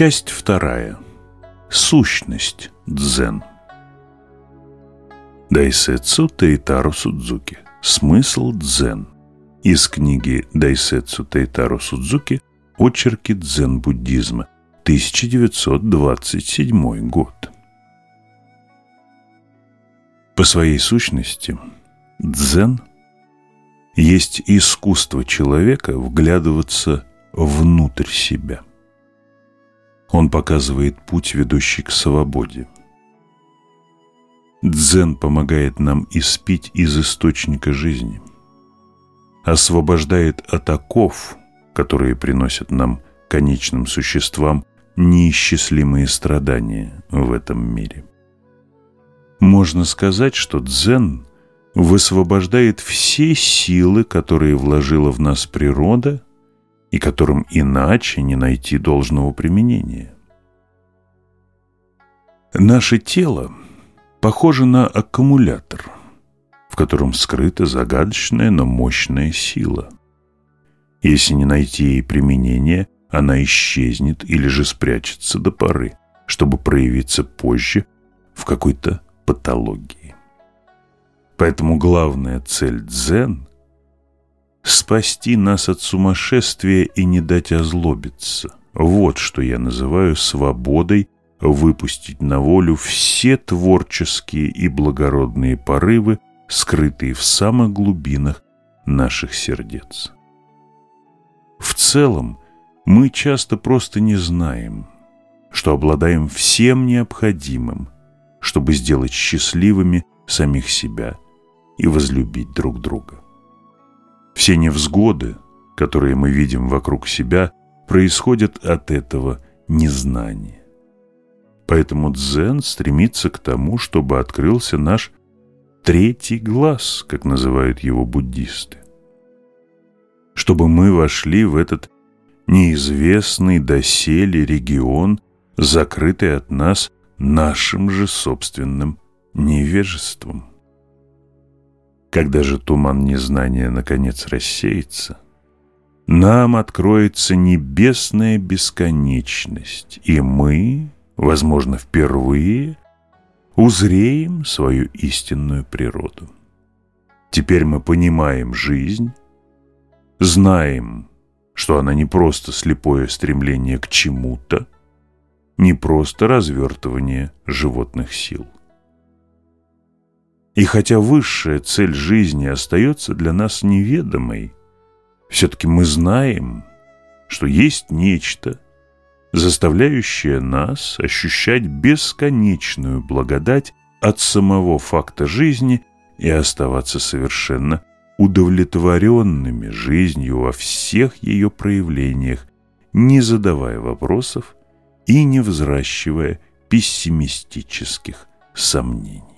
Часть вторая. Сущность дзен. Дайсетсу Тейтару Судзуки. Смысл дзен. Из книги Дайсетсу Тейтару Судзуки «Очерки дзен-буддизма», 1927 год. По своей сущности, дзен есть искусство человека вглядываться внутрь себя. Он показывает путь, ведущий к свободе. Дзен помогает нам испить из источника жизни, освобождает от оков, которые приносят нам, конечным существам, неисчислимые страдания в этом мире. Можно сказать, что дзен высвобождает все силы, которые вложила в нас природа и которым иначе не найти должного применения. Наше тело похоже на аккумулятор, в котором скрыта загадочная, но мощная сила. Если не найти ей применения, она исчезнет или же спрячется до поры, чтобы проявиться позже в какой-то патологии. Поэтому главная цель дзен – спасти нас от сумасшествия и не дать озлобиться. Вот что я называю свободой выпустить на волю все творческие и благородные порывы, скрытые в самых глубинах наших сердец. В целом, мы часто просто не знаем, что обладаем всем необходимым, чтобы сделать счастливыми самих себя и возлюбить друг друга. Все невзгоды, которые мы видим вокруг себя, происходят от этого незнания. Поэтому дзен стремится к тому, чтобы открылся наш третий глаз, как называют его буддисты чтобы мы вошли в этот неизвестный доселе регион, закрытый от нас нашим же собственным невежеством. Когда же туман незнания наконец рассеется, нам откроется небесная бесконечность, и мы, возможно, впервые узреем свою истинную природу. Теперь мы понимаем жизнь, знаем, что она не просто слепое стремление к чему-то, не просто развертывание животных сил. И хотя высшая цель жизни остается для нас неведомой, все-таки мы знаем, что есть нечто, заставляющее нас ощущать бесконечную благодать от самого факта жизни и оставаться совершенно удовлетворенными жизнью во всех ее проявлениях, не задавая вопросов и не взращивая пессимистических сомнений.